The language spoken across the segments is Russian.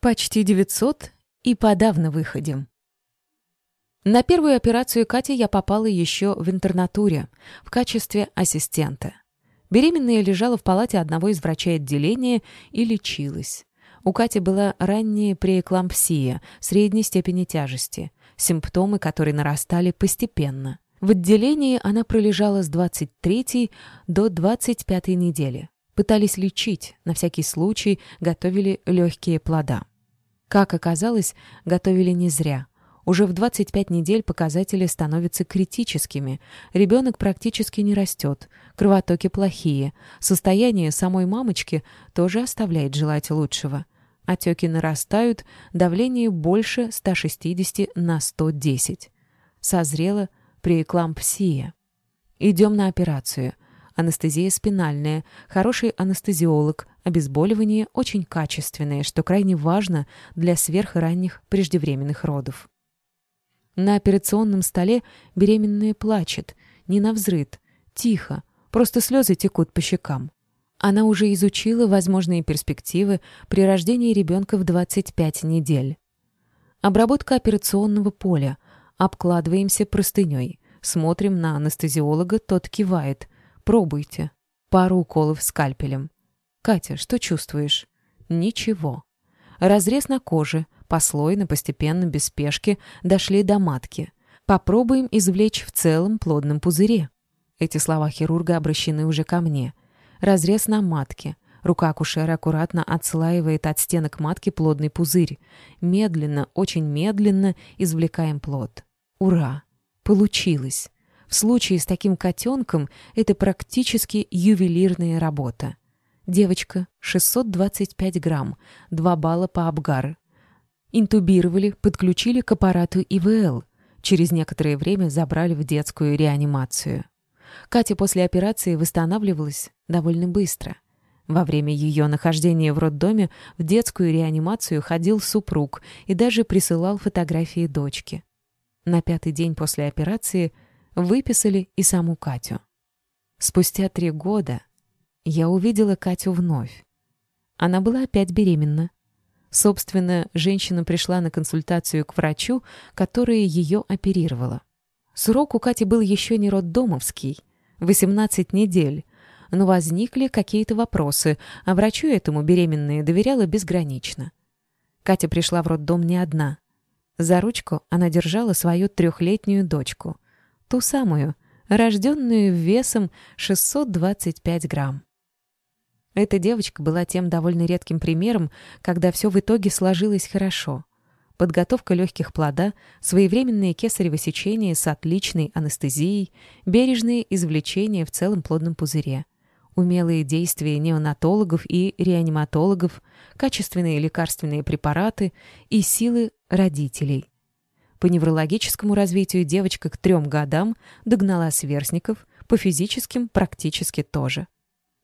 Почти 900 и подавно выходим. На первую операцию Кати я попала еще в интернатуре в качестве ассистента. Беременная лежала в палате одного из врачей отделения и лечилась. У Кати была ранняя преэклампсия средней степени тяжести, симптомы которые нарастали постепенно. В отделении она пролежала с 23 до 25 недели. Пытались лечить, на всякий случай готовили легкие плода. Как оказалось, готовили не зря. Уже в 25 недель показатели становятся критическими. Ребенок практически не растет, кровотоки плохие. Состояние самой мамочки тоже оставляет желать лучшего. Отеки нарастают, давление больше 160 на 110. Созрела преэклампсия. Идем на операцию. Анестезия спинальная, хороший анестезиолог, Обезболивание очень качественное, что крайне важно для сверхранних преждевременных родов. На операционном столе беременная плачет, не навзрыд, тихо, просто слезы текут по щекам. Она уже изучила возможные перспективы при рождении ребенка в 25 недель. Обработка операционного поля. Обкладываемся простыней. Смотрим на анестезиолога, тот кивает. Пробуйте. Пару уколов скальпелем. «Катя, что чувствуешь?» «Ничего». Разрез на коже, послойно, постепенно, без спешки, дошли до матки. Попробуем извлечь в целом плодном пузыре. Эти слова хирурга обращены уже ко мне. Разрез на матке. Рука акушера аккуратно отслаивает от стенок матки плодный пузырь. Медленно, очень медленно извлекаем плод. Ура! Получилось! В случае с таким котенком это практически ювелирная работа. Девочка, 625 грамм, 2 балла по Абгар. Интубировали, подключили к аппарату ИВЛ. Через некоторое время забрали в детскую реанимацию. Катя после операции восстанавливалась довольно быстро. Во время ее нахождения в роддоме в детскую реанимацию ходил супруг и даже присылал фотографии дочки. На пятый день после операции выписали и саму Катю. Спустя три года я увидела Катю вновь. Она была опять беременна. Собственно, женщина пришла на консультацию к врачу, которая ее оперировала. Срок у Кати был еще не роддомовский, 18 недель, но возникли какие-то вопросы, а врачу этому беременная доверяла безгранично. Катя пришла в роддом не одна. За ручку она держала свою трехлетнюю дочку, ту самую, рожденную весом 625 грамм. Эта девочка была тем довольно редким примером, когда все в итоге сложилось хорошо. Подготовка легких плода, своевременное кесарево сечение с отличной анестезией, бережное извлечение в целом плодном пузыре, умелые действия неонатологов и реаниматологов, качественные лекарственные препараты и силы родителей. По неврологическому развитию девочка к трем годам догнала сверстников, по физическим практически тоже.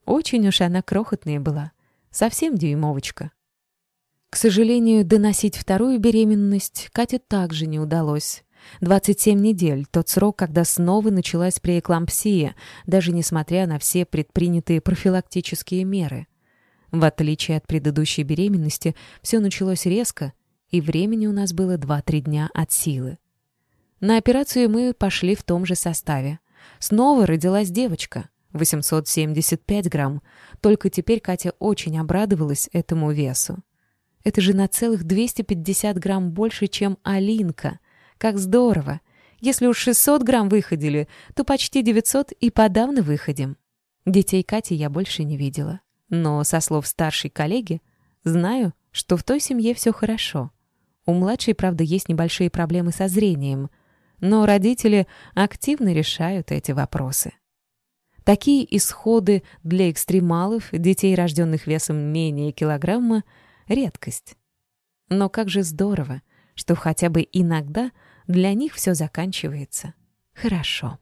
Очень уж она крохотная была, совсем дюймовочка. К сожалению, доносить вторую беременность Кате также не удалось. 27 недель — тот срок, когда снова началась преэклампсия, даже несмотря на все предпринятые профилактические меры. В отличие от предыдущей беременности, все началось резко, и времени у нас было 2-3 дня от силы. На операцию мы пошли в том же составе. Снова родилась девочка. 875 грамм. Только теперь Катя очень обрадовалась этому весу. Это же на целых 250 грамм больше, чем Алинка. Как здорово! Если уж 600 грамм выходили, то почти 900 и подавно выходим. Детей Кати я больше не видела. Но, со слов старшей коллеги, знаю, что в той семье все хорошо. У младшей, правда, есть небольшие проблемы со зрением, но родители активно решают эти вопросы. Такие исходы для экстремалов, детей, рожденных весом менее килограмма, — редкость. Но как же здорово, что хотя бы иногда для них все заканчивается хорошо.